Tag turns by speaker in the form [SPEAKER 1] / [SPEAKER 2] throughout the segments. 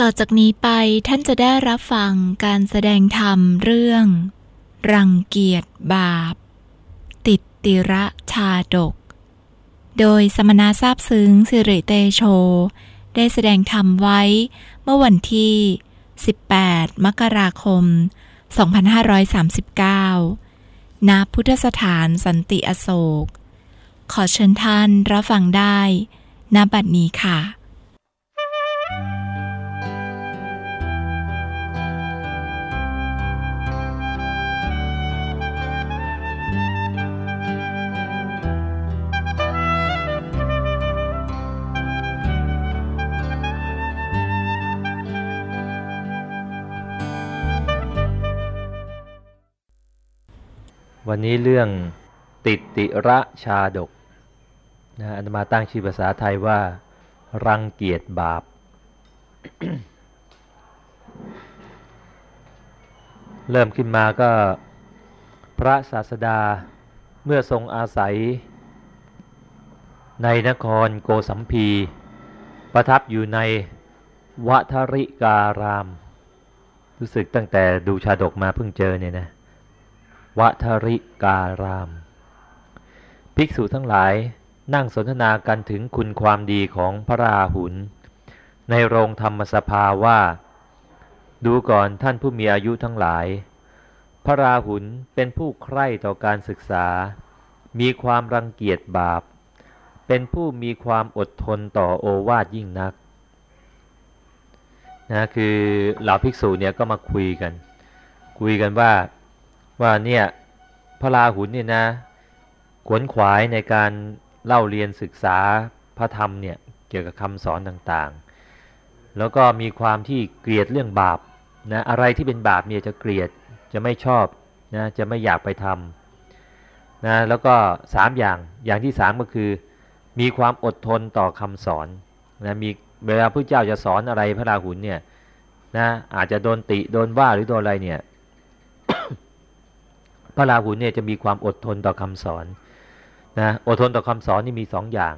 [SPEAKER 1] ต่อจากนี้ไปท่านจะได้รับฟังการแสดงธรรมเรื่อง รังเกียจบาป ติดติระชาดก โดยสมณะทราบซึ้งสิริเตโช ได้แสดงธรรมไว้เมื่อวันที่ 18 มกราคม 2539 ณ พุทธสถานสันติอโศก ขอเชิญท่านรับฟังได้ณบัดนี้ค่ะ
[SPEAKER 2] วันนี้เรื่องติดติระชาดกนะอันมาตั้งชื่อภาษาไทยว่า รังเกียจบาป เริ่มขึ้นมาก็พระศาสดาเมื่อทรงอาศัย ในนครโกสัมพี ประทับอยู่ในวัทริการาม รู้สึกตั้งแต่ดูชาดกมาเพิ่งเจอเนี่ยนะ วัทริการาม ภิกษุทั้งหลายนั่งสนทนากันถึงคุณความดีของพระราหุล ในโรงธรรมสภาว่า ดูก่อนท่านผู้มีอายุทั้งหลาย พระราหุลเป็นผู้ใคร่ต่อการศึกษา มีความรังเกียจบาป เป็นผู้มีความอดทนต่อโอวาทยิ่งนักนะคือเหล่าภิกษุเนี่ยก็มาคุยกัน คุยกันว่า ว่าเนี่ยพระราหุลเนี่ยนะขวนขวายในการเล่าเรียนศึกษาพระธรรมเนี่ยเกี่ยวกับคำสอนต่างๆ แล้วก็มีความที่เกลียดเรื่องบาปนะอะไรที่เป็นบาปเนี่ยจะเกลียดจะไม่ชอบนะจะไม่อยากไปทำนะแล้วก็สามอย่างอย่างที่สามก็คือ มีความอดทนต่อคำสอนนะมีเวลาพระเจ้าจะสอนอะไรพระราหุลเนี่ยนะอาจจะโดนติโดนว่าหรือโดนอะไรเนี่ย พระราหุลเนี่ยจะมีความอดทนต่อคำสอนนะอดทนต่อคำสอนนี่มีสองอย่าง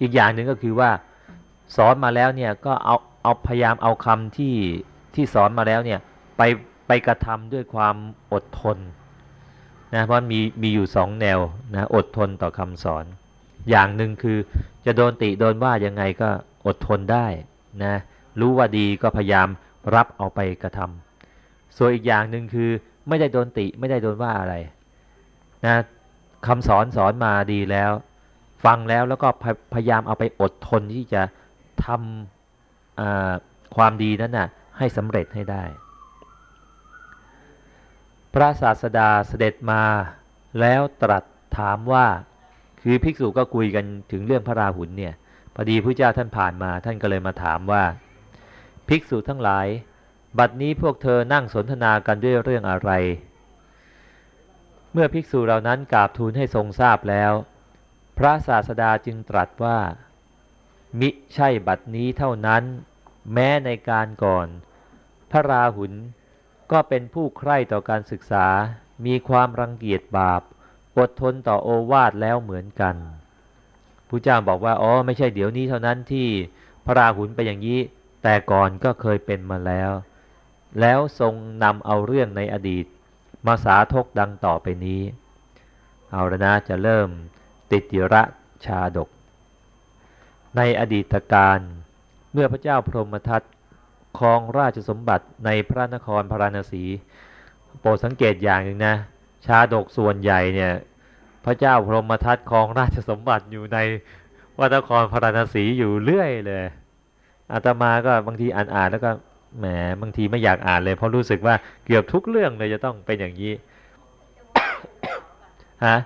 [SPEAKER 2] อีกอย่างหนึ่งก็คือว่าสอนมาแล้วเนี่ยก็เอาเอาพยายามเอาคำที่ที่สอนมาแล้วเนี่ยไปไปกระทำด้วยความอดทนนะเพราะมีมีอยู่สองแนวนะอดทนต่อคำสอน อย่างหนึ่งคือจะโดนติโดนว่ายังไงก็อดทนได้นะรู้ว่าดีก็พยายามรับเอาไปกระทำส่วนอีกอย่างหนึ่งคือ ไม่ได้โดนติ ไม่ได้โดนว่าอะไรนะคำสอนสอนมาดีแล้ว ฟังแล้วแล้วก็พยายามเอาไปอดทนที่จะทำความดีนั้นนะ่ะให้สำเร็จให้ได้ พระศาสดาเสด็จมาแล้วตรัสถามว่าคือภิกษุก็คุยกันถึงเรื่องพระราหุลเนี่ยพอดีพระเจ้าท่านผ่านมาท่านก็เลยมาถามว่า ภิกษุทั้งหลาย บัดนี้พวกเธอนั่งสนทนากันด้วยเรื่องอะไร เมื่อภิกษุเหล่านั้นกราบทูลให้ทรงทราบแล้ว พระศาสดาจึงตรัสว่า มิใช่บัดนี้เท่านั้น แม้ในการก่อน พระราหุลก็เป็นผู้ใคร่ต่อการศึกษา มีความรังเกียจบาป อดทนต่อโอวาทแล้วเหมือนกันผู้เจ้าบอกว่า อ๋อ ไม่ใช่เดี๋ยวนี้เท่านั้นที่พระราหุลไปอย่างนี้ แต่ก่อนก็เคยเป็นมาแล้ว แล้วทรงนำเอาเรื่องในอดีต มาสาทกดังต่อไปนี้ เอาละนะจะเริ่มติติระชาดก ในอดีตการเมื่อพระเจ้าพรหมทัตครองราชสมบัติในพระนครพาราณสี โปรดสังเกตอย่างหนึ่งนะ ชาดกส่วนใหญ่เนี่ยพระเจ้าพรหมทัตครองราชสมบัติอยู่ในวัดนครพาราณสีอยู่เรื่อยเลยอาตมาก็บางทีอ่านๆแล้วก็ แหมบางทีไม่อยากอ่านเลยเพราะรู้สึกว่าเกือบทุกเรื่องเลยจะต้องเป็นอย่างนี้ฮะ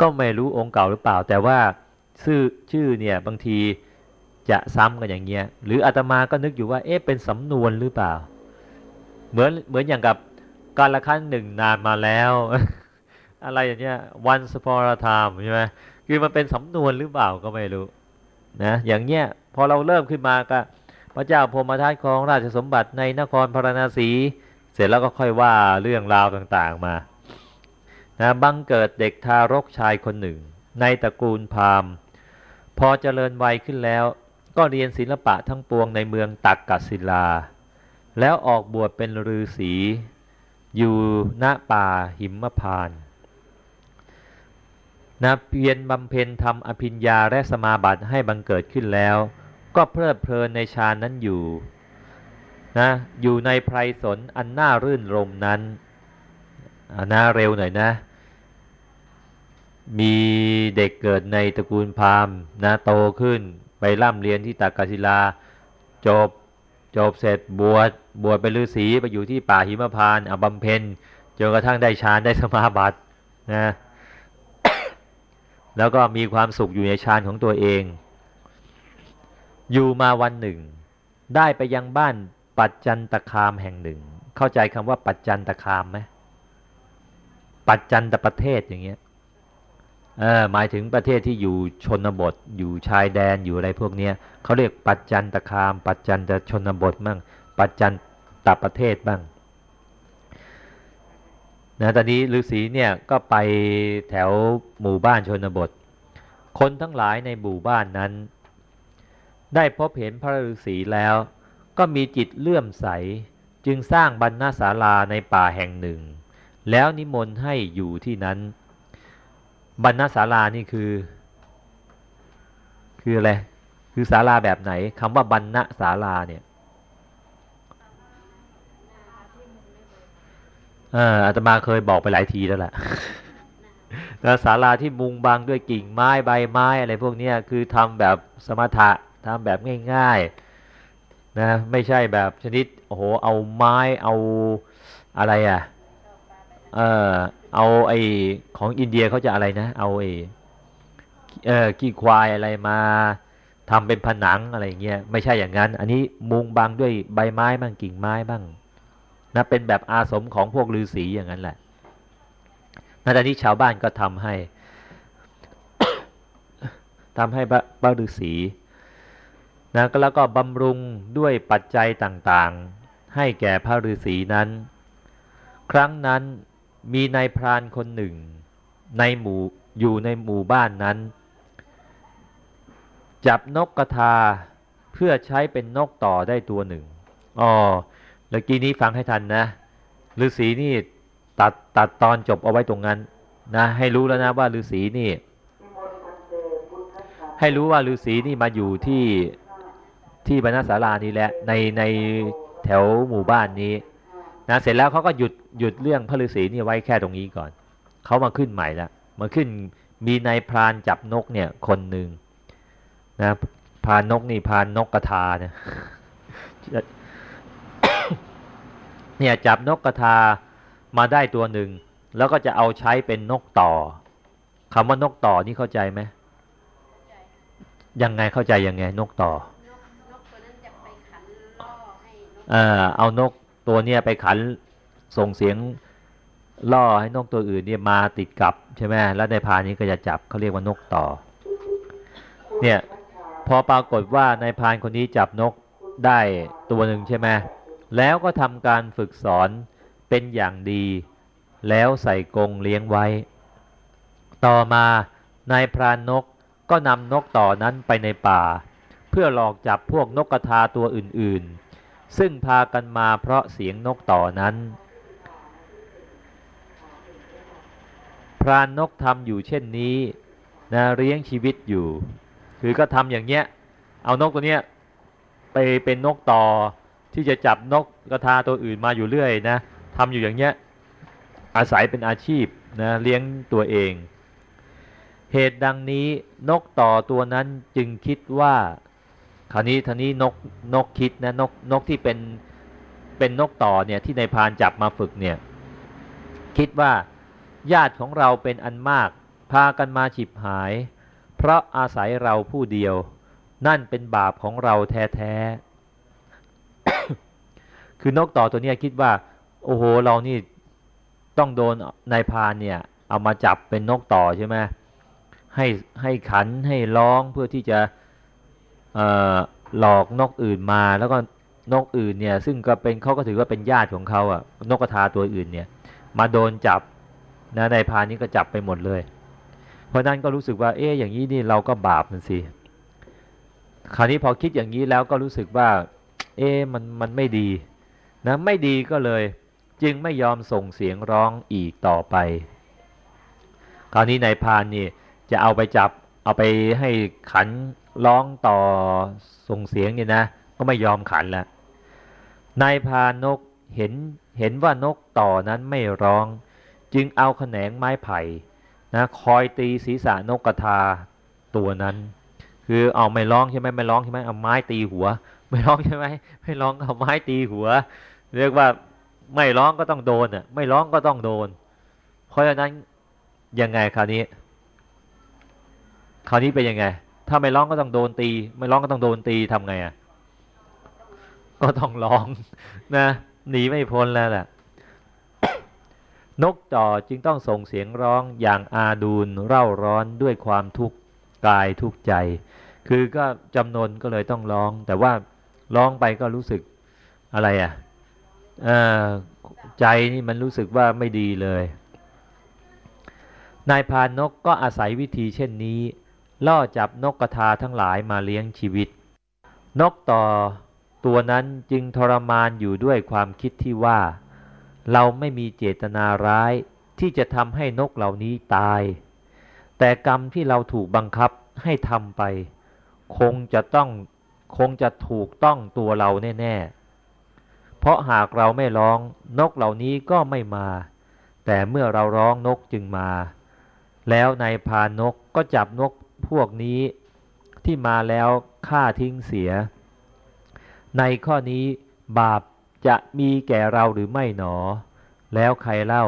[SPEAKER 2] ก็ไม่รู้องค์เก่าหรือเปล่า แต่ว่าชื่อชื่อเนี่ยบางทีจะซ้ำกันอย่างเงี้ย หรืออาตมาก็นึกอยู่ว่าเอ๊ะเป็นสำนวนหรือเปล่า เหมือนเหมือนอย่างกับการละครั้งหนึ่งนานมาแล้ว อะไรอย่างเงี้ย once upon a time ใช่ไหมคือมันเป็นสำนวนหรือเปล่าก็ไม่รู้นะอย่างเงี้ยพอเราเริ่มขึ้นมาก็ พระเจ้าพมทัตของราชสมบัติในนครพาราณสี เสร็จแล้วก็ค่อยว่าเรื่องราวต่างๆมานะบังเกิดเด็กทารกชายคนหนึ่ง ในตระกูลพราหมณ์ พอเจริญวัยขึ้นแล้ว ก็เรียนศิลปะทั้งปวงในเมืองตักกัศิลา แล้วออกบวชเป็นฤาษีอยู่ณป่าหิมพานนะเพียรบำเพ็ญทำอภิญญาและสมาบัติให้บังเกิดขึ้นแล้ว ก็เพลิดเพลินในฌานนั้นอยู่นะอยู่ในไพรสนอันน่ารื่นรมนั้นนะเร็วหน่อยนะ มีเด็กเกิดในตระกูลพราหมณ์นะโตขึ้นไปร่ำเรียนที่ตากศิลา จบจบเสร็จบวชบวชเป็นฤาษีไปอยู่ที่ป่าหิมพานต์อบำเพ็ญจนกระทั่งได้ฌานได้สมาบัตินะแล้วก็มีความสุขอยู่ในฌานของตัวเอง อยู่มาวันหนึ่ง ได้ไปยังบ้านปัจจันตคามแห่งหนึ่ง เข้าใจคำว่าปัจจันตคามไหมปัจจันตประเทศอย่างเงี้ยเออหมายถึงประเทศที่อยู่ชนบท อยู่ชายแดนอยู่อะไรพวกเนี้ยเขาเรียกปัจจันตคาม ปัจจันตชนบทบ้างปัจจันตประเทศบ้างนะตอนนี้ฤาษีเนี่ยก็ไปแถวหมู่บ้านชนบท คนทั้งหลายในหมู่บ้านนั้น ได้พบเห็นพระฤาษีแล้ว ก็มีจิตเลื่อมใส จึงสร้างบรรณาศาลาในป่าแห่งหนึ่ง แล้วนิมนต์ให้อยู่ที่นั้น บรรณาศาลานี่คือ คืออะไรคือศาลาแบบไหนคำว่าบรรณศาลาเนี่ยเอออาตมาเคยบอกไปหลายทีแล้วแหละศาลาที่มุงบังด้วยกิ่งไม้ใบไม้อะไรพวกนี้คือทำแบบสมถะ ทำแบบง่ายๆนะไม่ใช่แบบชนิดโอ้โหเอาไม้เอาอะไรอะเออเอาไอของอินเดียเขาจะอะไรนะ เอาไอเออขี้ควายอะไรมาทำเป็นผนังอะไรเงี้ยไม่ใช่อย่างนั้น อันนี้มุงบังด้วยใบไม้บ้างกิ่งไม้บ้างนะเป็นแบบอาสมของพวกฤาษีอย่างนั้นแหละนะแต่นี้ชาวบ้านก็ทำให้ทำให้พระฤาษี นะก็แล้วก็บำรุงด้วยปัจจัยต่างๆ ให้แก่พระฤาษีนั้น ครั้งนั้นมีนายพรานคนหนึ่ง ในหมู่อยู่ในหมู่บ้านนั้น จับนกกระทาเพื่อใช้เป็นนกต่อได้ตัวหนึ่งอ๋อเมื่อกี้นี้ฟังให้ทันนะฤาษีนี่ตัดตัดตอนจบเอาไว้ตรงนั้นนะให้รู้แล้วนะว่าฤาษีนี่ ให้รู้ว่าฤาษีนี่มาอยู่ที่ ที่บรรณศาลานี้แหละในในแถวหมู่บ้านนี้นะเสร็จแล้วเขาก็หยุดหยุดเรื่องพระฤาษีนี่ไว้แค่ตรงนี้ก่อนเขามาขึ้นใหม่ละมาขึ้นมีนายพรานจับนกเนี่ยคนหนึ่งนะพานนกนี่พานนกกระทาเนี่ยเนี่ยจับนกกระทามาได้ตัวหนึ่งแล้วก็จะเอาใช้เป็นนกต่อคำว่านกต่อนี่เข้าใจไหมยังไงเข้าใจยังไงนกต่อ เออเอานกตัวเนี้ยไปขันส่งเสียงล่อให้นกตัวอื่นเนี่ยมาติดกับใช่ไหมแล้วในพานี้ก็จะจับเขาเรียกว่านกต่อ เนี่ยพอปรากฏว่าในพานคนนี้จับนกได้ตัวหนึ่งใช่ไหมแล้วก็ทำการฝึกสอนเป็นอย่างดี แล้วใส่กรงเลี้ยงไว้ ต่อมานายพรานนกก็นำนกต่อนั้นไปในป่า เพื่อหลอกจับพวกนกกระทาตัวอื่นๆ ซึ่งพากันมาเพราะเสียงนกต่อนั้น พรานนกทำอยู่เช่นนี้นะเลี้ยงชีวิตอยู่ คือก็ทำอย่างเงี้ย เอานกตัวเนี้ยไปเป็นนกต่อที่จะจับนกกระทาตัวอื่นมาอยู่เรื่อยนะทำอยู่อย่างเงี้ยอาศัยเป็นอาชีพนะเลี้ยงตัวเอง เหตุดังนี้นกต่อตัวนั้นจึงคิดว่า คราวนี้ท่านี้นกนกคิดนะนกนกที่เป็นเป็นนกต่อเนี่ยที่ในพานจับมาฝึกเนี่ยคิดว่าญาติของเราเป็นอันมาก พากันมาฉิบหาย เพราะอาศัยเราผู้เดียว นั่นเป็นบาปของเราแท้ๆ คือนกต่อตัวนี้คิดว่า โอ้โหเรานี่ต้องโดนนายพานเนี่ยเอามาจับเป็นนกต่อใช่ไหมให้ให้ขันให้ร้องเพื่อที่จะ หลอกนกอื่นมาแล้วก็นกอื่นเนี่ยซึ่งก็เป็นเขาก็ถือว่าเป็นญาติของเขาอะนกกระทาตัวอื่นเนี่ยมาโดนจับนะในพานนี้ก็จับไปหมดเลย เพราะนั้นก็รู้สึกว่าเอ๊ะอย่างนี้นี่เราก็บาปมันสิคราวนี้พอคิดอย่างนี้แล้วก็รู้สึกว่า เอ๊มันมันไม่ดีนะไม่ดีก็เลย จึงไม่ยอมส่งเสียงร้องอีกต่อไป คราวนี้นายพานนี่จะเอาไปจับ เอาไปให้ขันร้องต่อส่งเสียงเนี่ยนะ ก็ไม่ยอมขันละนายพานกเห็นเห็นว่านกต่อนั้นไม่ร้อง จึงเอาแขนงไม้ไผ่นะคอยตีศีรษะนกกระทาตัวนั้น คือเอาไม่ร้องใช่ไหมไม่ร้องใช่ไหมเอาไม้ตีหัว ไม่ร้องใช่ไหมไม่ร้องเอาไม้ตีหัว เรียกว่าไม่ร้องก็ต้องโดนอะไม่ร้องก็ต้องโดน เพราะฉะนั้นยังไงคราวนี้ คราวนี้เป็นยังไง ถ้าไม่ร้องก็ต้องโดนตี ไม่ร้องก็ต้องโดนตีทำไงอะ ก็ต้องร้องนะหนีไม่พ้นแล้วแหละนกต่อจึงต้องส่งเสียงร้องอย่างอาดูลเร่าร้อนด้วยความทุกข์กายทุกข์ใจ คือก็จำนวนก็เลยต้องร้อง แต่ว่าร้องไปก็รู้สึกอะไรอะใจนี่มันรู้สึกว่าไม่ดีเลย นายพานนกก็อาศัยวิธีเช่นนี้ ล่อจับนกกระทาทั้งหลายมาเลี้ยงชีวิต นกต่อตัวนั้นจึงทรมานอยู่ด้วยความคิดที่ว่า เราไม่มีเจตนาร้ายที่จะทำให้นกเหล่านี้ตาย แต่กรรมที่เราถูกบังคับให้ทำไป คงจะต้องคงจะถูกต้องตัวเราแน่ๆ เพราะหากเราไม่ร้องนกเหล่านี้ก็ไม่มา แต่เมื่อเราร้องนกจึงมา แล้วนายพานกก็จับนก พวกนี้ที่มาแล้วฆ่าทิ้งเสีย ในข้อนี้บาปจะมีแก่เราหรือไม่หนอ แล้วใครเล่า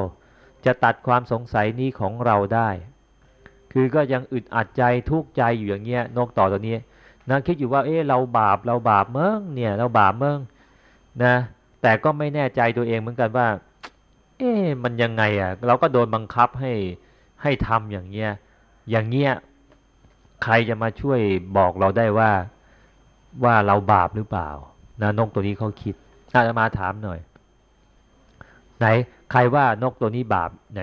[SPEAKER 2] จะตัดความสงสัยนี้ของเราได้ คือก็ยังอึดอัดใจทุกข์ใจอยู่อย่างเงี้ยนกต่อตัวนี้นะคิดอยู่ว่าเอ๊ะเราบาปเราบาปเมืองเนี่ยเราบาปเมืองนะ แต่ก็ไม่แน่ใจตัวเองเหมือนกันว่า เอ๊ะมันยังไงอะ เราก็โดนบังคับให้ให้ทำอย่างเงี้ยอย่างเงี้ย ใครจะมาช่วยบอกเราได้ว่าว่าเราบาปหรือเปล่านะนกตัวนี้เขาคิดอาจะมาถามหน่อย ไหน ใครว่านกตัวนี้บาปไหน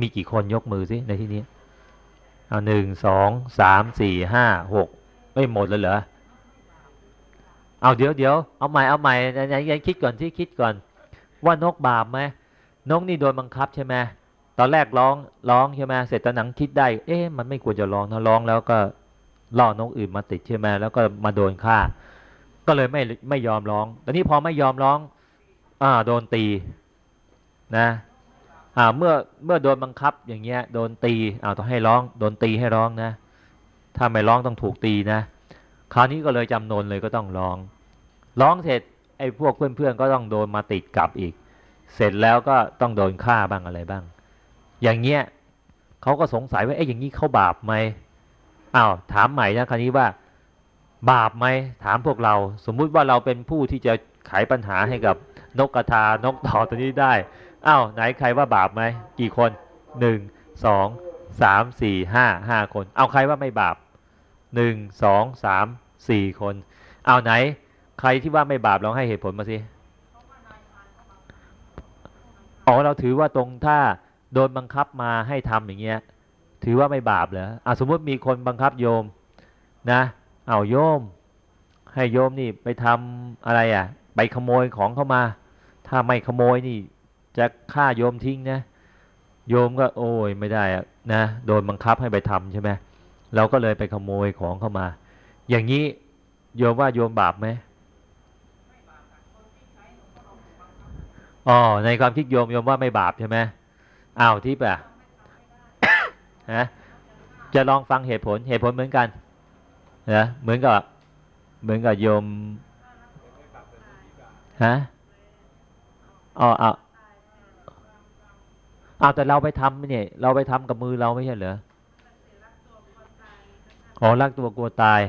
[SPEAKER 2] มีกี่คนยกมือสิในที่นี้เอาหนึ่งสองสามสี่ห้าหกไม่หมดเลยเหรอเอาเดี๋ยวเดี๋ยวเอาใหม่เอาใหม่ไหนยังคิดก่อนที่คิดก่อน ว่านกบาปไหมนกนี่โดนบังคับใช่ไหม ตอนแรกร้องร้องใช่ไหมเสร็จตอนหนังคิดได้ เอ๊ะมันไม่ควรจะร้องถ้าร้องแล้วก็ล่อนกอื่นมาติดใช่ไหมแล้วก็มาโดนฆ่า ก็เลยไม่ไม่ยอมร้อง ตอนนี้พอไม่ยอมร้องอ่าโดนตีนะอ่าเมื่อเมื่อโดนบังคับอย่างเงี้ยโดนตีอ่าต้องให้ร้องโดนตีให้ร้องนะ ถ้าไม่ร้องต้องถูกตีนะ คราวนี้ก็เลยจำนนเลยก็ต้องร้อง ร้องเสร็จไอ้พวกเพื่อนๆก็ต้องโดนมาติดกลับอีก เสร็จแล้วก็ต้องโดนฆ่าบ้างอะไรบ้าง อย่างเงี้ยเขาก็สงสัยว่าเอ๊ะอย่างนี้เขาบาปไหมอ้าวถามใหม่นะคราวนี้ว่า บาปไหมถามพวกเรา สมมุติว่าเราเป็นผู้ที่จะไขปัญหาให้กับนกกระทานกต่อตัวนี้ได้อ้าวไหนใครว่าบาปไหมกี่คนหนึ่งสองสามสี่ห้าห้าคน เอาใครว่าไม่บาปหนึ่งสองสามสี่คน เอาไหน ใครที่ว่าไม่บาปลองให้เหตุผลมาสิอ๋อเราถือว่าตรงถ้า โดนบังคับมาให้ทำอย่างเงี้ย ถือว่าไม่บาปเหรออะสมมติมีคนบังคับโยมนะเอาโยม ให้โยมนี่ไปทำอะไรอะ ไปขโมยของเข้ามา ถ้าไม่ขโมยนี่จะฆ่าโยมทิ้งนะ โยมก็โอ้ยไม่ได้อะนะโดนบังคับให้ไปทำใช่ไหมเราก็เลยไปขโมยของเข้ามา อย่างนี้โยมว่าโยมบาปไหมอ๋อในความคิดโยมโยมว่าไม่บาปใช่ไหม อ้าวที่ปะฮะจะลองฟังเหตุผลเหตุผลเหมือนกันนะเหมือนกับเหมือนกับโยมฮะอ๋อเอาเอาแต่เราไปทำเนี่ย เราไปทำกับมือเราไม่ใช่เหรออ๋อรักตัวกลัวตาย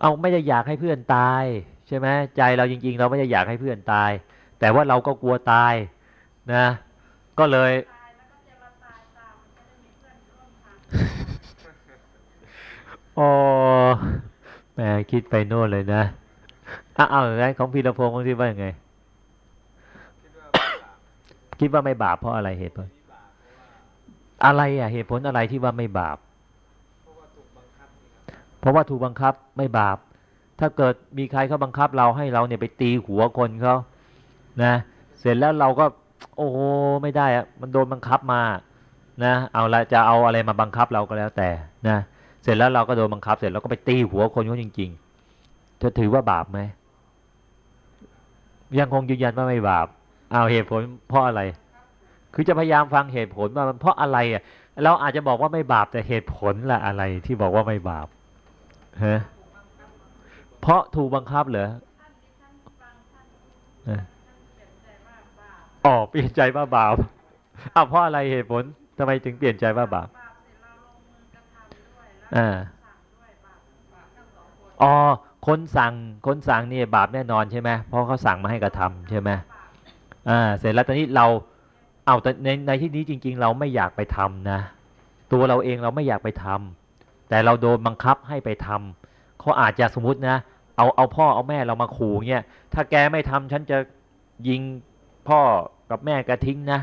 [SPEAKER 2] เอาไม่ได้อยากให้เพื่อนตาย ใช่ไหมใจเราจริง ๆ เราไม่ได้อยากให้เพื่อนตาย แต่ว่าเราก็กลัวตายนะ ก็เลยอ๋อแม่คิดไปโน่นเลยนะอ้าวไงของพีรพงศ์คิดว่ายังไง คิดว่าไม่บาปเพราะอะไรเหตุผลอะไรอะเหตุผลอะไรที่ว่าไม่บาป เพราะว่าถูกบังคับไม่บาป ถ้าเกิดมีใครเขาบังคับเราให้เราเนี่ยไปตีหัวคนเขานะ เสร็จแล้วเราก็ โอ้โหไม่ได้อะมันโดนบังคับมานะเอาละจะเอาอะไรมาบังคับเราก็แล้วแต่นะเสร็จแล้วเราก็โดนบังคับเสร็จแล้วก็ไปตีหัวคนเขาจริงๆจะถือว่าบาปไหมยังคงยืนยันว่าไม่บาปเอาเหตุผลเพราะอะไร คือจะพยายามฟังเหตุผลว่ามันเพราะอะไรอะเราอาจจะบอกว่าไม่บาปแต่เหตุผลละอะไรที่บอกว่าไม่บาปฮะ เพราะถูกบังคับเหรออ๋อเปลี่ยนใจว่าบาปอ้าวเพราะอะไรเหตุผลทำไมถึงเปลี่ยนใจว่าบาปอ่าอ๋อคนสั่งคนสั่งนี่บาปแน่นอนใช่ไหมเพราะเขาสั่งมาให้กระทำใช่ไหมอ่าเสร็จแล้วตอนนี้เราเอาแต่ในในที่นี้จริง ๆ เราไม่อยากไปทำนะ ตัวเราเองเราไม่อยากไปทำแต่เราโดนบังคับให้ไปทำเขาอาจจะสมมตินะ เอาเอาพ่อเอาแม่เรามาขู่เงี้ยถ้าแกไม่ทำฉันจะยิงพ่อกับแม่แกทิ้งนะ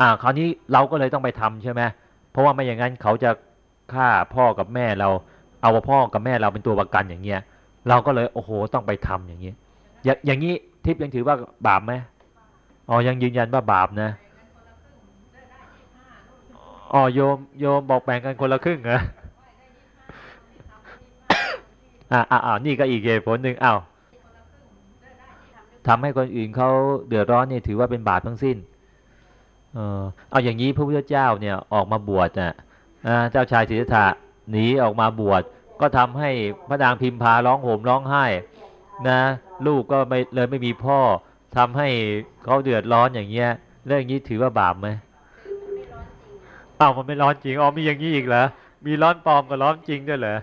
[SPEAKER 2] อ่า คราวนี้เราก็เลยต้องไปทำใช่ไหมเพราะว่าไม่อย่างนั้นเขาจะฆ่าพ่อกับแม่เรา เอาพ่อกับแม่เราเป็นตัวประกันอย่างเงี้ย เราก็เลยโอ้โหต้องไปทำอย่างเงี้ยอย่างนี้ทิพย์ยังถือว่าบาปไหมอ๋อยังยืนยันว่าบาปนะอ๋อโยมโยมบอกแบ่งกันคนละครึ่งเหรอ อ่าอ่านี่ก็อีกเหตุผลหนึ่งอ้าวทำให้คนอื่นเขาเดือดร้อนนี่ถือว่าเป็นบาปทั้งสิ้น เออเอาอย่างนี้พระพุทธเจ้าเนี่ยออกมาบวชน่ะเจ้าชายสิทธัตถะหนีออกมาบวชก็ทำให้พระนางพิมพาร้องโหมร้องไห้นะลูกก็ไม่เลยไม่มีพ่อทำให้เขาเดือดร้อนอย่างเงี้ยเรื่องนี้ถือว่าบาปไหมอ้าวมันไม่ร้อนจริงอ๋อมีอย่างนี้อีกเหรอมีร้อนปลอมกับร้อนจริงด้วยเหรอ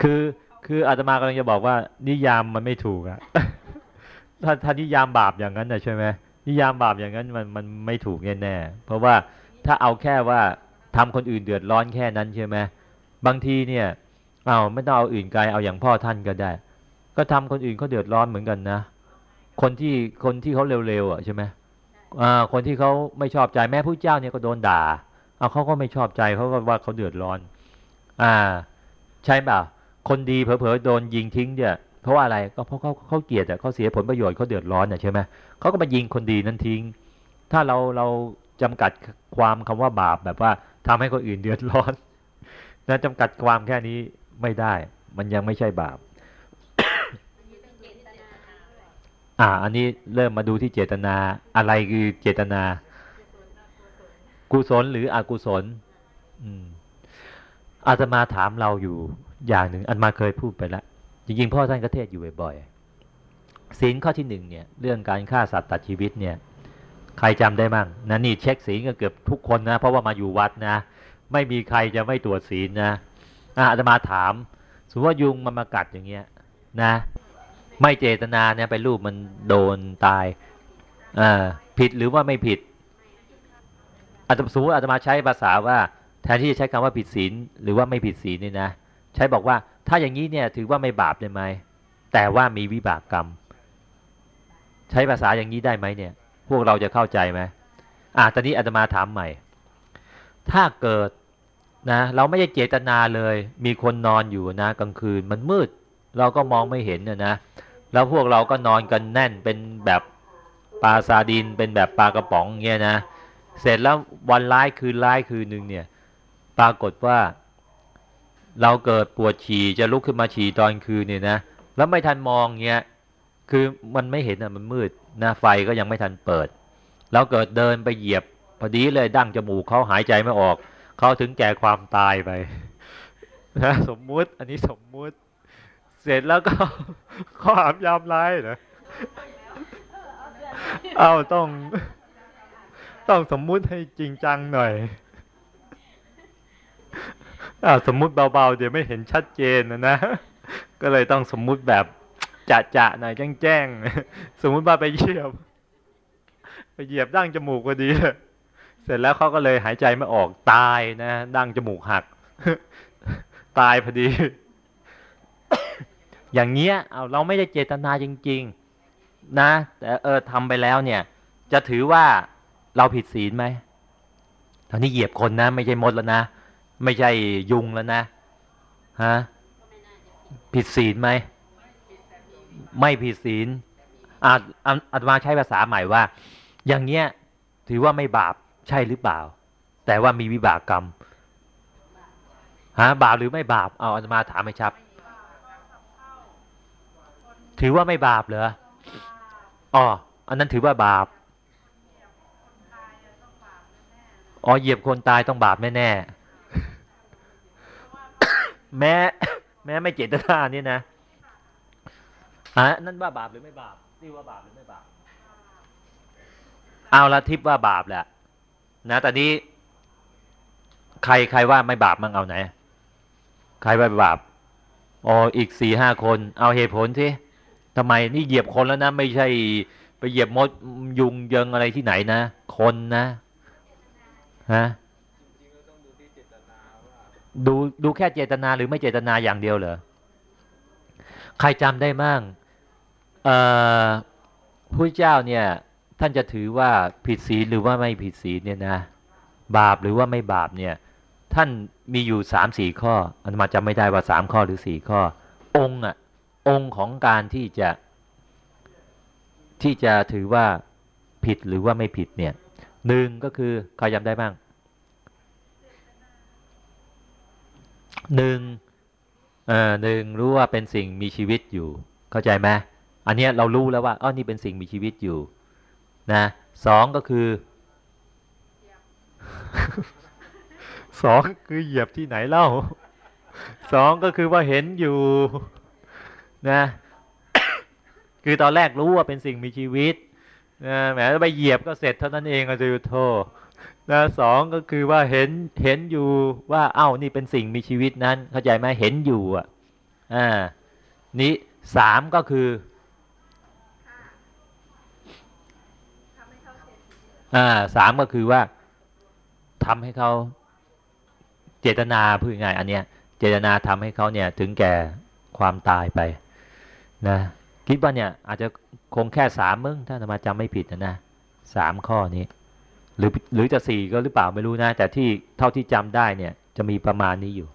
[SPEAKER 2] คือคืออาตมากำลังจะบอกว่า นิยามมันไม่ถูกอะถ้าถ้านิยามบาปอย่างนั้นนะใช่ไหมนิยามบาปอย่างนั้นมันมันไม่ถูกแน่แน่เพราะว่าถ้าเอาแค่ว่าทำคนอื่นเดือดร้อนแค่นั้นใช่ไหมบางทีเนี่ยเอาไม่ต้องเอาอื่นไกลเอาอย่างพ่อท่านก็ได้ ก็ทำคนอื่นเขาเดือดร้อนเหมือนกันนะ คนที่คนที่เขาเร็วๆอะใช่ไหมอ่าคนที่เขาไม่ชอบใจแม่ผู้เจ้าเนี่ยก็โดนด่าเอาเขาก็ไม่ชอบใจเขาก็ว่าเขาเดือดร้อน อ่า ใช่เปล่า คนดีเผลอๆโดนยิงทิ้งเนี่ยเพราะว่าอะไรก็เพราะเขาเขาเกลียดอะเขาเสียผลประโยชน์เขาเดือดร้อนอะใช่ไหมเขาก็มายิงคนดีนั้นทิ้ง ถ้าเราเราจำกัดความคำว่าบาปแบบว่าทำให้คนอื่นเดือดร้อนนะจำกัดความแค่นี้ไม่ได้ มันยังไม่ใช่บาปอ่า อันนี้เริ่มมาดูที่เจตนาอะไรคือเจตนา กุศลหรืออกุศล อืมอาตมาถามเราอยู่ อย่างหนึ่งอันมาเคยพูดไปแล้วจริงๆพ่อท่านก็เทศอยู่บ่อยๆศีลข้อที่หนึ่งเนี่ยเรื่องการฆ่าสัตว์ตัดชีวิตเนี่ยใครจำได้มั่งนะนี่เช็คศีลกันเกือบทุกคนนะ เพราะว่ามาอยู่วัดนะ ไม่มีใครจะไม่ตรวจศีลนะอาตมาถามสมมติว่ายุงมันมากัดอย่างเงี้ยนะ ไม่เจตนาเนี่ยไปรูปมันโดนตายอ่าผิดหรือว่าไม่ผิดอาตมาสมมติอาตมาใช้ภาษาว่าแทนที่จะใช้คำว่าผิดศีลหรือว่าไม่ผิดศีลนี่นะ ใช้บอกว่าถ้าอย่างนี้เนี่ยถือว่าไม่บาปได้ไหมแต่ว่ามีวิบากกรรม ใช้ภาษาอย่างนี้ได้ไหมเนี่ย พวกเราจะเข้าใจไหมอ่าตอนนี้อาตมาถามใหม่ ถ้าเกิดนะเราไม่ได้เจตนาเลย มีคนนอนอยู่นะกลางคืนมันมืด เราก็มองไม่เห็นนะนะแล้วพวกเราก็นอนกันแน่นเป็นแบบปลาซาดินเป็นแบบปลากระป๋องเงี้ยนะ เสร็จแล้ววันร้ายคืนร้ายคืนหนึ่งเนี่ย ปรากฏว่า เราเกิดปวดฉี่จะลุกขึ้นมาฉี่ตอนคืนเนี่ยนะ แล้วไม่ทันมองเงี้ย คือมันไม่เห็นอะมันมืดนะไฟก็ยังไม่ทันเปิด เราเกิดเดินไปเหยียบ พอดีเลยดั้งจมูกเขาหายใจไม่ออก เขาถึงแก่ความตายไปนะสมมุติอันนี้สมมุติ เสร็จแล้วก็ข้อหามยามร้ายนะเอาต้อง ต้องสมมุติให้จริงจังหน่อย อ่าสมมุติเบาๆ เดี๋ยวไม่เห็นชัดเจนนะนะ ก็เลยต้องสมมุติแบบจะๆหน่อยแจ้งๆ สมมุติว่าไปเหยียบ ไปเหยียบดั้งจมูกพอดี เสร็จแล้วเขาก็เลยหายใจไม่ออกตายนะดั้งจมูกหัก ตายพอดี อย่างเงี้ยเอาเราไม่ได้เจตนาจริง ๆ นะ แต่เออทำไปแล้วเนี่ย จะถือว่าเราผิดศีลไหมตอนนี้เหยียบคนนะ ไม่ใช่มดแล้วนะ ไม่ใช่ยุงแล้วนะฮะผิดศีลไหม ไม่ผิดศีลอาอาตมาใช้ภาษาใหม่ว่า อย่างเงี้ยถือว่าไม่บาปใช่หรือเปล่า แต่ว่ามีวิบากกรรมฮะบาปหรือไม่บาปเอาอาตมาถามให้ชับ ถือว่าไม่บาปเหรออ๋ออันนั้นถือว่าบาปอ๋อเหยียบคนตายต้องบาปแน่แน่ แม้ แม้ไม่เจตนานี่นะฮะนั่นว่าบาปหรือไม่บาปนี่ว่าบาปหรือไม่บาปเอาละทิพว่าบาปแหละนะแต่นี้ใครใครว่าไม่บาปมั่งเอาไหน ใครว่าบาปอ๋ออีกสี่ห้าคนเอาเหตุผลที่ทำไมนี่เหยียบคนแล้วนะ ไม่ใช่ไปเหยียบมดยุงเยิงอะไรที่ไหนนะ คนนะฮะ ดูดูแค่เจตนาหรือไม่เจตนาอย่างเดียวเหรอใครจำได้มั่งผู้เจ้าเนี่ยท่านจะถือว่าผิดศีลหรือว่าไม่ผิดศีลเนี่ยนะบาปหรือว่าไม่บาปเนี่ยท่านมีอยู่สามสี่ข้ออันมาจำไม่ได้ว่าสามข้อหรือสี่ข้อ องค์อะองค์ของการที่จะที่จะถือว่าผิดหรือว่าไม่ผิดเนี่ยหนึ่งก็คือใครจำได้บ้าง หนึ่งอ่อหนึ่งรู้ว่าเป็นสิ่งมีชีวิตอยู่ เข้าใจไหมอันนี้เรารู้แล้วว่าอ๋อนี่เป็นสิ่งมีชีวิตอยู่นะสองก็คือสองคือเหยียบที่ไหนเล่าสองก็คือว่าเห็นอยู่นะคือตอนแรกรู้ว่าเป็นสิ่งมีชีวิตนะแหมไปเหยียบก็เสร็จเท่านั้นเองอะจูโท นะสองก็คือว่าเห็นเห็นอยู่ว่าเอ้านี่เป็นสิ่งมีชีวิตนั้น เข้าใจไหมเห็นอยู่อะอ่านี้สามก็คืออ่าสามก็คือว่าทำให้เขาเจตนาพูดง่ายอันเนี้ย เจตนาทำให้เขาเนี่ยถึงแก่ความตายไป นะคิดว่าเนี่ยอาจจะคงแค่สามมึงถ้ามาจำไม่ผิดนะนะสามข้อนี้ หรือหรือจะสี่ก็หรือเปล่าไม่รู้นะ แต่ที่เท่าที่จำได้เนี่ยจะมีประมาณนี้อยู่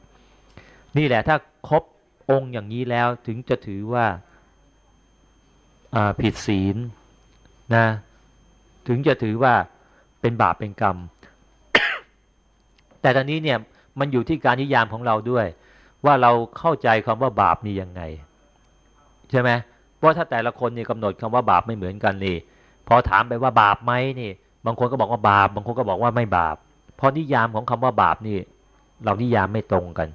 [SPEAKER 2] นี่แหละถ้าครบองค์อย่างนี้แล้วถึงจะถือว่าผิดศีลนะถึงจะถือว่าเป็นบาปเป็นกรรม แต่ตอนนี้เนี่ยมันอยู่ที่การนิยามของเราด้วย ว่าเราเข้าใจคำว่าบาปนี่ยังไง ใช่ไหมเพราะถ้าแต่ละคนนี่กำหนดคำว่าบาปไม่เหมือนกันนี่ พอถามไปว่าบาปไหมนี่ บางคนก็บอกว่าบาป บางคนก็บอกว่าไม่บาป เพราะนิยามของคำว่าบาปนี่ เรานิยามไม่ตรงกัน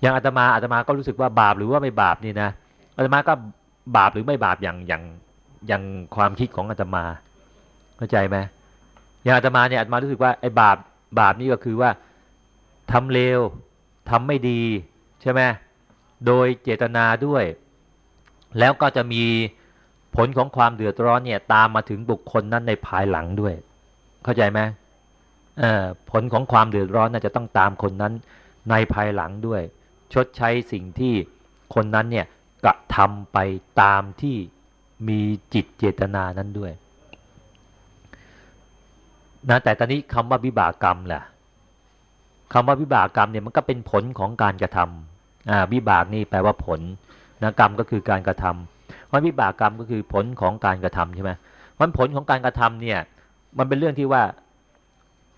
[SPEAKER 2] อย่างอาตมาอาตมาก็รู้สึกว่าบาปหรือว่าไม่บาปนี่นะอาตมาก็บาปหรือไม่บาปอย่างอย่างอย่างความคิดของอาตมา เข้าใจไหมอย่างอาตมาเนี่ยอาตมารู้สึกว่าไอ้บาปบาปนี่ก็คือว่าทำเลวทำไม่ดีใช่ไหมโดยเจตนาด้วย แล้วก็จะมี ผลของความเดือดร้อนเนี่ยตามมาถึงบุคคลนั้นในภายหลังด้วย เข้าใจไหมผลของความเดือดร้อนน่าจะต้องตามคนนั้นในภายหลังด้วย ชดใช้สิ่งที่คนนั้นเนี่ยกระทำไปตามที่มีจิตเจตนานั้นด้วยนะแต่ตอนนี้คำว่าวิบากกรรมแหละคำว่าวิบากกรรมเนี่ยมันก็เป็นผลของการกระทำวิบากนี่แปลว่าผลนะกรรมก็คือการกระทำ เพราะวิบากกรรมก็คือผลของการกระทำใช่ไหมเพราะผลของการกระทำเนี่ย มันเป็นเรื่องที่ว่า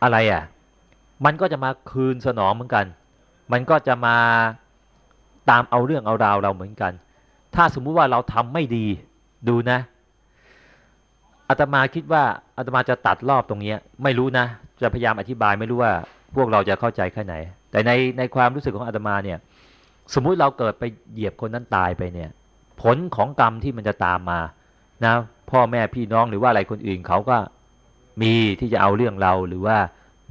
[SPEAKER 2] อะไรอะ มันก็จะมาคืนสนองเหมือนกัน มันก็จะมาตามเอาเรื่องเอาราวเราเหมือนกัน ถ้าสมมุติว่าเราทำไม่ดีดูนะอาตมาคิดว่าอาตมาจะตัดรอบตรงนี้ไม่รู้นะ จะพยายามอธิบายไม่รู้ว่าพวกเราจะเข้าใจแค่ไหน แต่ในในความรู้สึกของอาตมาเนี่ย สมมุติเราเกิดไปเหยียบคนนั้นตายไปเนี่ย ผลของกรรมที่มันจะตามมานะพ่อแม่พี่น้องหรือว่าอะไรคนอื่นเขาก็มีที่จะเอาเรื่องเราหรือว่า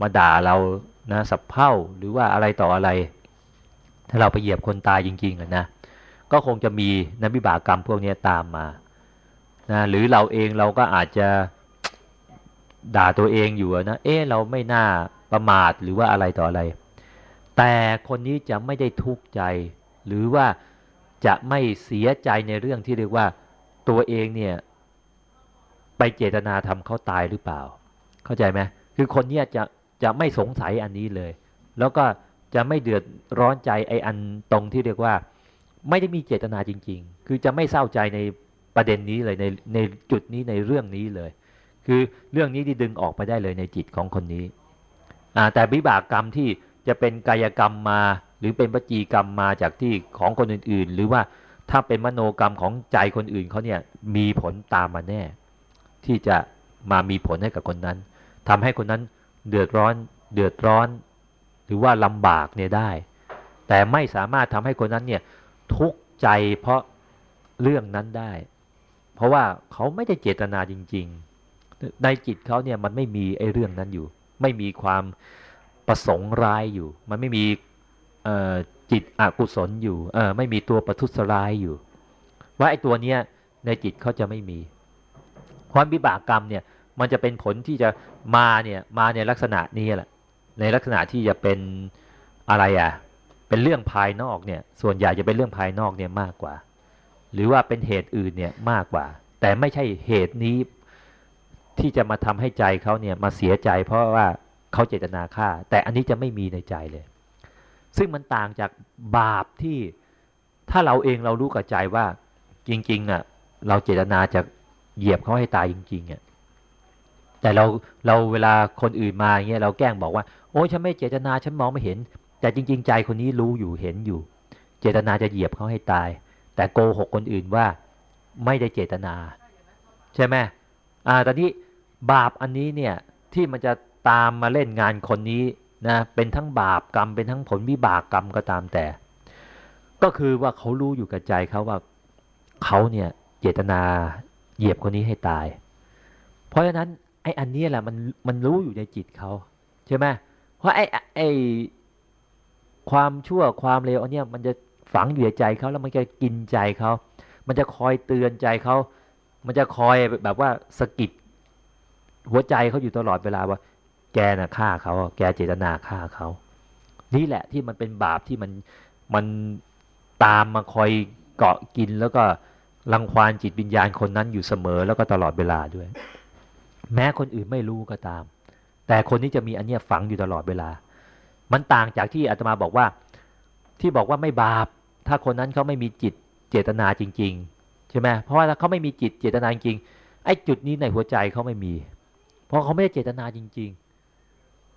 [SPEAKER 2] มาด่าเรานะสับเพ่าหรือว่าอะไรต่ออะไร ถ้าเราไปเหยียบคนตายจริงๆนะก็คงจะมีนวิบากกรรมพวกนี้ตามมานะหรือเราเองเราก็อาจจะด่าตัวเองอยู่นะเอ๊ะเราไม่น่าประมาทหรือว่าอะไรต่ออะไร แต่คนนี้จะไม่ได้ทุกข์ใจหรือว่า จะไม่เสียใจในเรื่องที่เรียกว่าตัวเองเนี่ยไปเจตนาทำเขาตายหรือเปล่า เข้าใจไหมคือคนเนี้ยจะจะไม่สงสัยอันนี้เลย แล้วก็จะไม่เดือดร้อนใจไอ้อันตรงที่เรียกว่า ไม่ได้มีเจตนาจริง ๆ คือจะไม่เศร้าใจในประเด็นนี้เลยในในจุดนี้ในเรื่องนี้เลย คือเรื่องนี้ที่ดึงออกไปได้เลยในจิตของคนนี้แต่วิบากกรรมที่จะเป็นกายกรรมมา หรือเป็นปจีกรรมมาจากที่ของคนอื่นๆ หรือว่าถ้าเป็นมโนกรรมของใจคนอื่นเขาเนี่ยมีผลตามมาแน่ ที่จะมามีผลให้กับคนนั้นทำให้คนนั้นเดือดร้อนเดือดร้อน หรือว่าลำบากเนี่ยได้ แต่ไม่สามารถทำให้คนนั้นเนี่ยทุกข์ใจเพราะเรื่องนั้นได้ เพราะว่าเขาไม่ได้เจตนาจริง ๆ ในจิตเขาเนี่ยมันไม่มีไอ้เรื่องนั้นอยู่ ไม่มีความประสงค์ร้ายอยู่ มันไม่มี จิตอกุศลอยู่ไม่มีตัวประทุษร้ายอยู่ ว่าไอ้ตัวเนี้ยในจิตเขาจะไม่มี ความวิบากกรรมเนี่ย มันจะเป็นผลที่จะมาเนี่ยมาในลักษณะนี้แหละ ในลักษณะที่จะเป็นอะไรอะ เป็นเรื่องภายนอกเนี่ย ส่วนใหญ่จะเป็นเรื่องภายนอกเนี่ยมากกว่า หรือว่าเป็นเหตุอื่นเนี่ยมากกว่า แต่ไม่ใช่เหตุนี้ที่จะมาทำให้ใจเขาเนี่ยมาเสียใจ เพราะว่าเขาเจตนาฆ่า แต่อันนี้จะไม่มีในใจเลย ซึ่งมันต่างจากบาปที่ถ้าเราเองเรารู้กับใจว่าจริงๆอะเราเจตนาจะเหยียบเขาให้ตายจริงๆอะแต่เราเราเวลาคนอื่นมาเงี้ยเราแกล้งบอกว่า โอ้ฉันไม่เจตนาฉันมองไม่เห็น แต่จริง ๆ ใจคนนี้รู้อยู่เห็นอยู่ เจตนาจะเหยียบเขาให้ตาย แต่โกหกคนอื่นว่าไม่ได้เจตนา ใช่ไหมอ่าตอนนี้บาปอันนี้เนี่ยที่มันจะตามมาเล่นงานคนนี้ นะเป็นทั้งบาปกรรมเป็นทั้งผลวิบากกรรมก็ตามแต่ ก็คือว่าเขารู้อยู่กับใจเขาว่าเขาเนี่ยเจตนาเหยียบคนนี้ให้ตาย เพราะฉะนั้นไอ้อันนี้แหละมันมันรู้อยู่ในจิตเขาใช่ไหมเพราะไอ้ไอ้ความชั่วความเลวอันนี้มันจะฝังอยู่ในใจเขาแล้วมันจะกินใจเขา มันจะคอยเตือนใจเขา มันจะคอยแบบว่าสะกิดหัวใจเขาอยู่ตลอดเวลาว่า แกน่ะฆ่าเขาแกเจตนาฆ่าเขา นี่แหละที่มันเป็นบาปที่มันมันตามมาคอยเกาะกินแล้วก็รังควานจิตวิญญาณคนนั้นอยู่เสมอแล้วก็ตลอดเวลาด้วย แม้คนอื่นไม่รู้ก็ตาม แต่คนนี้จะมีอันเนี้ยฝังอยู่ตลอดเวลา มันต่างจากที่อาตมาบอกว่า ที่บอกว่าไม่บาป ถ้าคนนั้นเขาไม่มีจิตเจตนาจริง ๆ ใช่ไหมเพราะว่าถ้าเขาไม่มีจิตเจตนาจริงไอ้จุดนี้ในหัวใจเขาไม่มี เพราะเขาไม่ได้เจตนาจริง ๆ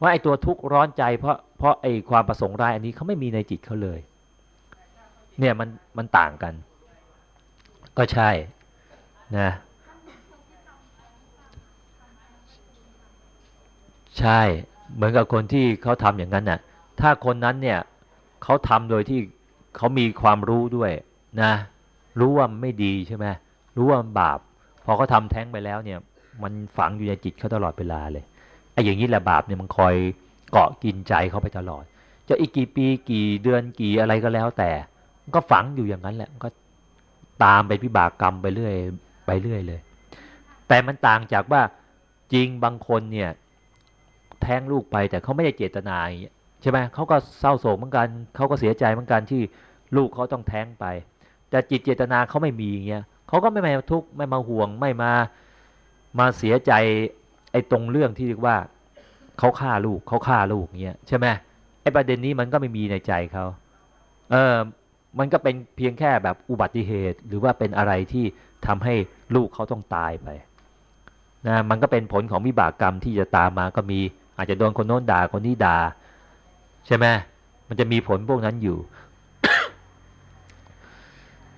[SPEAKER 2] ว่าไอ้ตัวทุกข์ร้อนใจ เพราะเพราะไอ้ความประสงค์ร้ายอันนี้เขาไม่มีในจิตเขาเลย เนี่ยมันมันต่างกัน ก็ใช่นะใช่เหมือนกับคนที่เขาทำอย่างนั้นน่ะ ถ้าคนนั้นเนี่ยเขาทำโดยที่เขามีความรู้ด้วยนะ รู้ว่าไม่ดีใช่ไหมรู้ว่าบาป พอเขาทาแท้งไปแล้วเนี่ย มันฝังอยู่ในจิตเขาตลอดเวลาเลย ไอ้อย่างนี้แหละบาปเนี่ยมันคอยเกาะกินใจเขาไปตลอด จะอีกกี่ปีกี่เดือนกี่อะไรก็แล้วแต่ก็ฝังอยู่อย่างนั้นแหละก็ตามไปพิบากกรรมไปเรื่อยไปเรื่อยเลย แต่มันต่างจากว่าจริงบางคนเนี่ยแท้งลูกไปแต่เขาไม่ได้เจตนาใช่ไหมเขาก็เศร้าโศกเหมือนกันเขาก็เสียใจเหมือนกันที่ลูกเขาต้องแท้งไป แต่จิตเจตนาเขาไม่มีอย่างเงี้ยเขาก็ไม่มาทุกข์ไม่มาห่วงไม่มามาเสียใจ อ้ตรงเรื่องที่เรียกว่าเขาฆ่าลูกเขาฆ่าลูกเงี้ยใช่ไหมไอ้ประเด็นนี้มันก็ไม่มีในใจเขาเออมันก็เป็นเพียงแค่แบบอุบัติเหตุ หรือว่าเป็นอะไรที่ทำให้ลูกเขาต้องตายไปนะมันก็เป็นผลของวิบากกรรมที่จะตามมาก็มีอาจจะโดนคนโน้นด่าคนนี้ด่าใช่ไหมมันจะมีผลพวกนั้นอยู่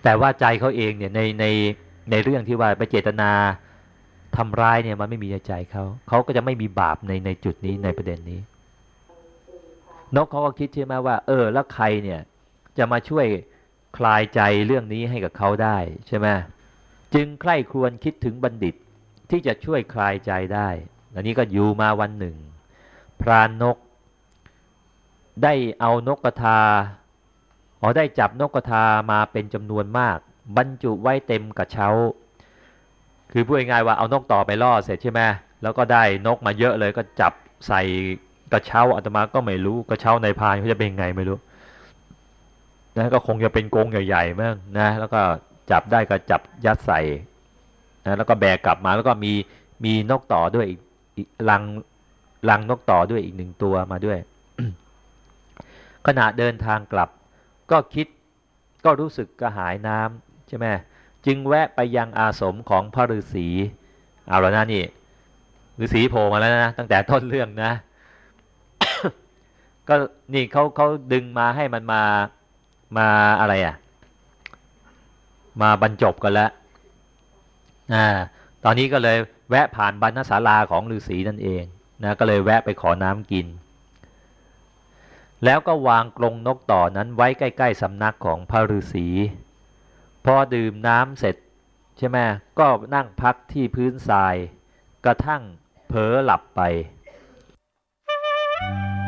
[SPEAKER 2] แต่ว่าใจเขาเองเนี่ยในในในเรื่องที่ว่าไปเจตนา ทำร้ายเนี่ยมันไม่มีในใจเขาเขาก็จะไม่มีบาปในในจุดนี้ในประเด็นนี้ นกเขาก็คิดใช่ไหมว่า เออ แล้วใครเนี่ย จะมาช่วยคลายใจเรื่องนี้ให้กับเขาได้ใช่ไหมจึงใคร่ครวญคิดถึงบัณฑิตที่จะช่วยคลายใจได้อันนี้ก็อยู่มาวันหนึ่ง พรานนก ได้เอานกกระทาอ๋อได้จับนกกระทามาเป็นจำนวนมาก บรรจุไว้เต็มกระเช้า คือพูดง่ายๆว่าเอานกต่อไปล่อเสร็จใช่ไหมแล้วก็ได้นกมาเยอะเลยก็จับใส่กระเช้าอาตมาก็ไม่รู้กระเช้าในพานเขาจะเป็นไงไม่รู้นะก็คงจะเป็นกรงใหญ่ๆมั้งนะแล้วก็จับได้ก็จับยัดใส่นะแล้วก็แบกกลับมาแล้วก็มีมีนกต่อด้วยอีกอีกรังรังนกต่อด้วยอีกหนึ่งตัวมาด้วย ขณะเดินทางกลับ ก็คิดก็รู้สึกกระหายน้ำใช่ไหม จึงแวะไปยังอาสมของพระฤาษีเอาแล้วนะนี่ฤาษีโผล่มาแล้วนะตั้งแต่ต้นเรื่องนะ ก็นี่เขาเขาดึงมาให้มันมามาอะไรอะ มาบรรจบกันแล้วอ่าตอนนี้ก็เลยแวะผ่านบรรณศาลาของฤาษีนั่นเองนะก็เลยแวะไปขอน้ำกิน แล้วก็วางกรงนกต่อนั้นไว้ใกล้ ๆสำนักของพระฤาษี อดื่มน้ำเสร็จใช่ไหมก็นั่งพักที่พื้นทราย กระทั่งเผลอหลับไป
[SPEAKER 1] Thank you.